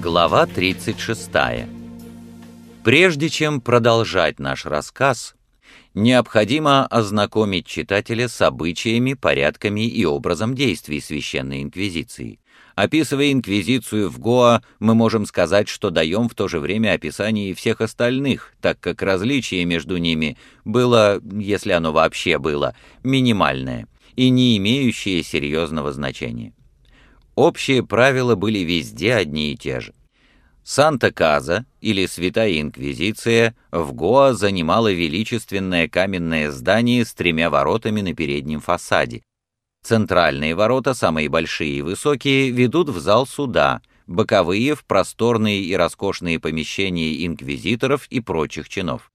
Глава 36. Прежде чем продолжать наш рассказ, необходимо ознакомить читателя с обычаями, порядками и образом действий Священной Инквизиции. Описывая Инквизицию в Гоа, мы можем сказать, что даем в то же время описание всех остальных, так как различие между ними было, если оно вообще было, минимальное и не имеющее серьезного значения. Общие правила были везде одни и те же. Санта-Каза, или Святая Инквизиция, в Гоа занимала величественное каменное здание с тремя воротами на переднем фасаде. Центральные ворота, самые большие и высокие, ведут в зал суда, боковые — в просторные и роскошные помещения инквизиторов и прочих чинов.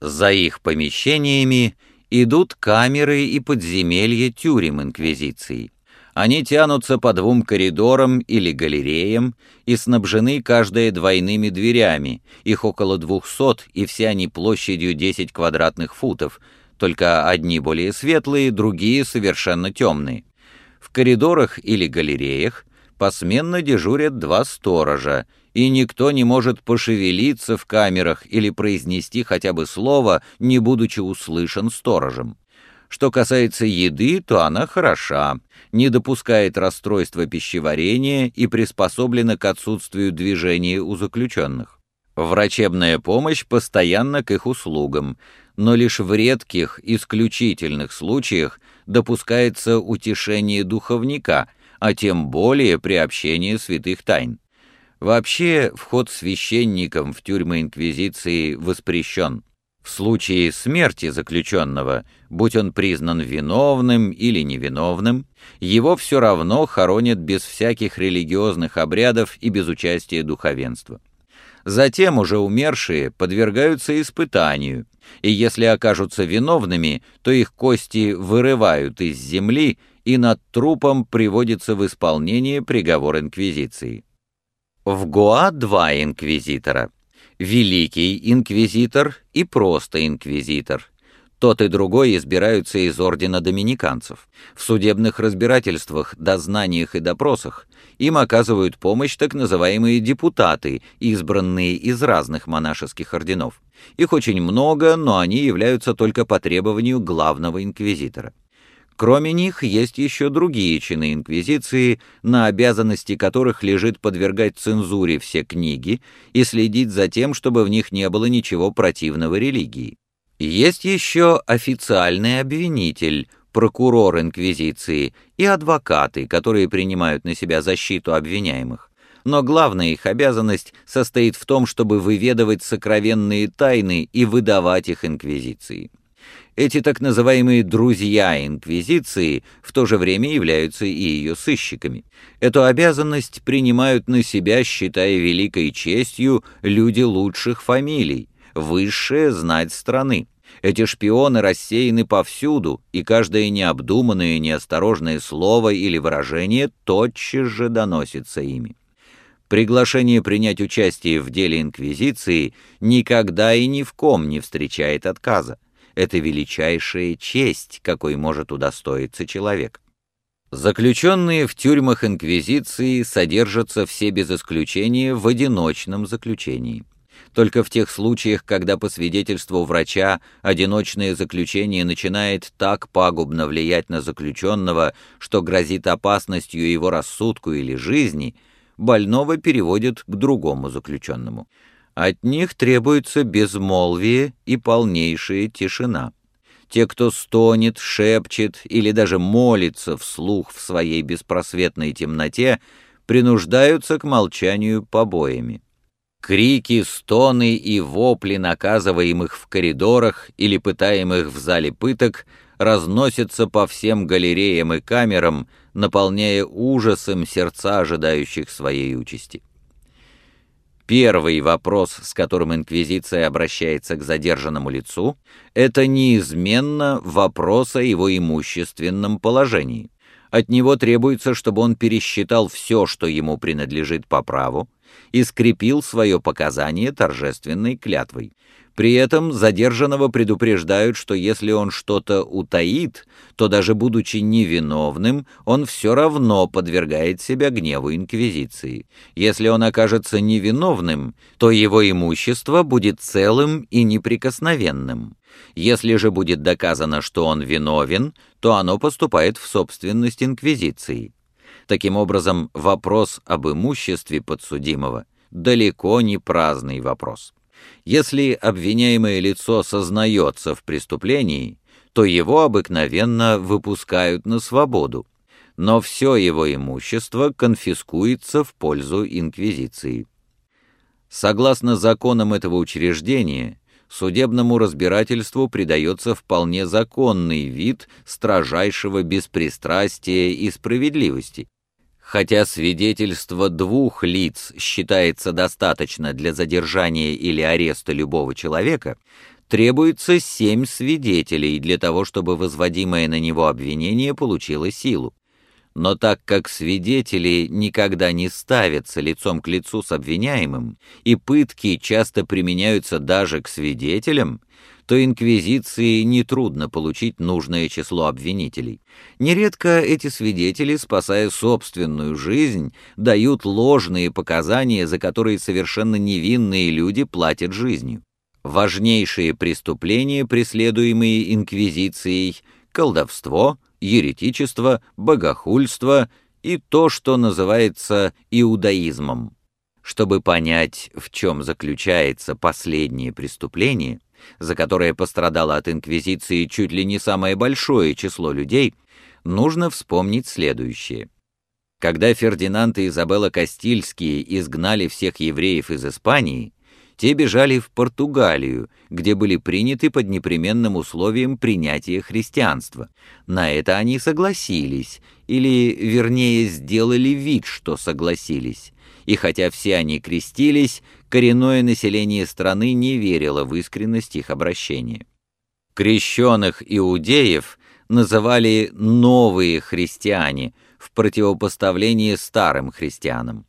За их помещениями идут камеры и подземелья тюрем Инквизиции. Они тянутся по двум коридорам или галереям и снабжены каждая двойными дверями, их около двухсот, и все они площадью 10 квадратных футов, только одни более светлые, другие совершенно темные. В коридорах или галереях посменно дежурят два сторожа, и никто не может пошевелиться в камерах или произнести хотя бы слово, не будучи услышан сторожем. Что касается еды, то она хороша, не допускает расстройства пищеварения и приспособлена к отсутствию движения у заключенных. Врачебная помощь постоянно к их услугам, но лишь в редких, исключительных случаях допускается утешение духовника, а тем более приобщение святых тайн. Вообще, вход священникам в тюрьмы Инквизиции воспрещен. В случае смерти заключенного, будь он признан виновным или невиновным, его все равно хоронят без всяких религиозных обрядов и без участия духовенства. Затем уже умершие подвергаются испытанию, и если окажутся виновными, то их кости вырывают из земли, и над трупом приводится в исполнение приговор инквизиции. В Гоа два инквизитора — великий инквизитор и просто инквизитор. Тот и другой избираются из ордена доминиканцев. В судебных разбирательствах, дознаниях и допросах им оказывают помощь так называемые депутаты, избранные из разных монашеских орденов. Их очень много, но они являются только по требованию главного инквизитора. Кроме них есть еще другие чины Инквизиции, на обязанности которых лежит подвергать цензуре все книги и следить за тем, чтобы в них не было ничего противного религии. Есть еще официальный обвинитель, прокурор Инквизиции и адвокаты, которые принимают на себя защиту обвиняемых. Но главная их обязанность состоит в том, чтобы выведывать сокровенные тайны и выдавать их Инквизиции. Эти так называемые «друзья Инквизиции» в то же время являются и ее сыщиками. Эту обязанность принимают на себя, считая великой честью, люди лучших фамилий, высшая знать страны. Эти шпионы рассеяны повсюду, и каждое необдуманное, неосторожное слово или выражение тотчас же доносится ими. Приглашение принять участие в деле Инквизиции никогда и ни в ком не встречает отказа это величайшая честь, какой может удостоиться человек. Заключенные в тюрьмах Инквизиции содержатся все без исключения в одиночном заключении. Только в тех случаях, когда по свидетельству врача одиночное заключение начинает так пагубно влиять на заключенного, что грозит опасностью его рассудку или жизни, больного переводят к другому заключенному. От них требуется безмолвие и полнейшая тишина. Те, кто стонет, шепчет или даже молится вслух в своей беспросветной темноте, принуждаются к молчанию побоями. Крики, стоны и вопли наказываемых в коридорах или пытаемых в зале пыток разносятся по всем галереям и камерам, наполняя ужасом сердца ожидающих своей участи. Первый вопрос, с которым инквизиция обращается к задержанному лицу, это неизменно вопрос о его имущественном положении. От него требуется, чтобы он пересчитал все, что ему принадлежит по праву, и скрепил свое показание торжественной клятвой. При этом задержанного предупреждают, что если он что-то утаит, то даже будучи невиновным, он все равно подвергает себя гневу Инквизиции. Если он окажется невиновным, то его имущество будет целым и неприкосновенным. Если же будет доказано, что он виновен, то оно поступает в собственность Инквизиции. Таким образом, вопрос об имуществе подсудимого далеко не праздный вопрос. Если обвиняемое лицо сознается в преступлении, то его обыкновенно выпускают на свободу, но все его имущество конфискуется в пользу инквизиции. Согласно законам этого учреждения, судебному разбирательству придается вполне законный вид строжайшего беспристрастия и справедливости, Хотя свидетельство двух лиц считается достаточно для задержания или ареста любого человека, требуется семь свидетелей для того, чтобы возводимое на него обвинение получило силу. Но так как свидетели никогда не ставятся лицом к лицу с обвиняемым, и пытки часто применяются даже к свидетелям, то инквизиции нетрудно получить нужное число обвинителей. Нередко эти свидетели, спасая собственную жизнь, дают ложные показания, за которые совершенно невинные люди платят жизнью. Важнейшие преступления, преследуемые инквизицией – колдовство, еретичество, богохульство и то, что называется иудаизмом. Чтобы понять, в чем заключается последнее преступление, за которое пострадало от Инквизиции чуть ли не самое большое число людей, нужно вспомнить следующее. Когда Фердинанд и Изабелла Кастильские изгнали всех евреев из Испании, те бежали в Португалию, где были приняты под непременным условием принятия христианства. На это они согласились, или, вернее, сделали вид, что согласились. И хотя все они крестились, коренное население страны не верило в искренность их обращения. Крещенных иудеев называли «новые христиане» в противопоставлении старым христианам.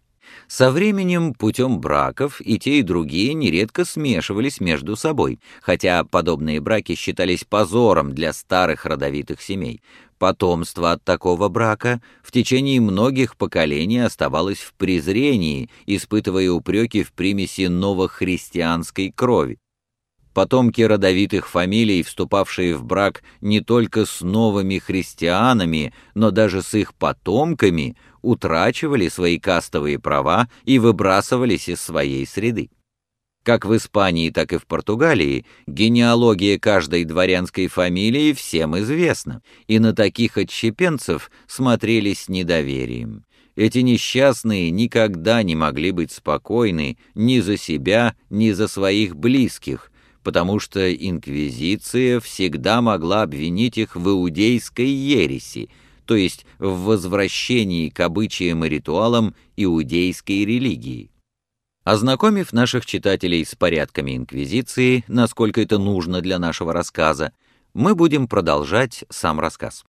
Со временем, путем браков, и те, и другие нередко смешивались между собой, хотя подобные браки считались позором для старых родовитых семей. Потомство от такого брака в течение многих поколений оставалось в презрении, испытывая упреки в примеси новохристианской крови. Потомки родовитых фамилий, вступавшие в брак не только с новыми христианами, но даже с их потомками, утрачивали свои кастовые права и выбрасывались из своей среды. Как в Испании, так и в Португалии генеалогия каждой дворянской фамилии всем известна, и на таких отщепенцев смотрели с недоверием. Эти несчастные никогда не могли быть спокойны ни за себя, ни за своих близких, потому что инквизиция всегда могла обвинить их в иудейской ереси, то есть в возвращении к обычаям и ритуалам иудейской религии. Ознакомив наших читателей с порядками Инквизиции, насколько это нужно для нашего рассказа, мы будем продолжать сам рассказ.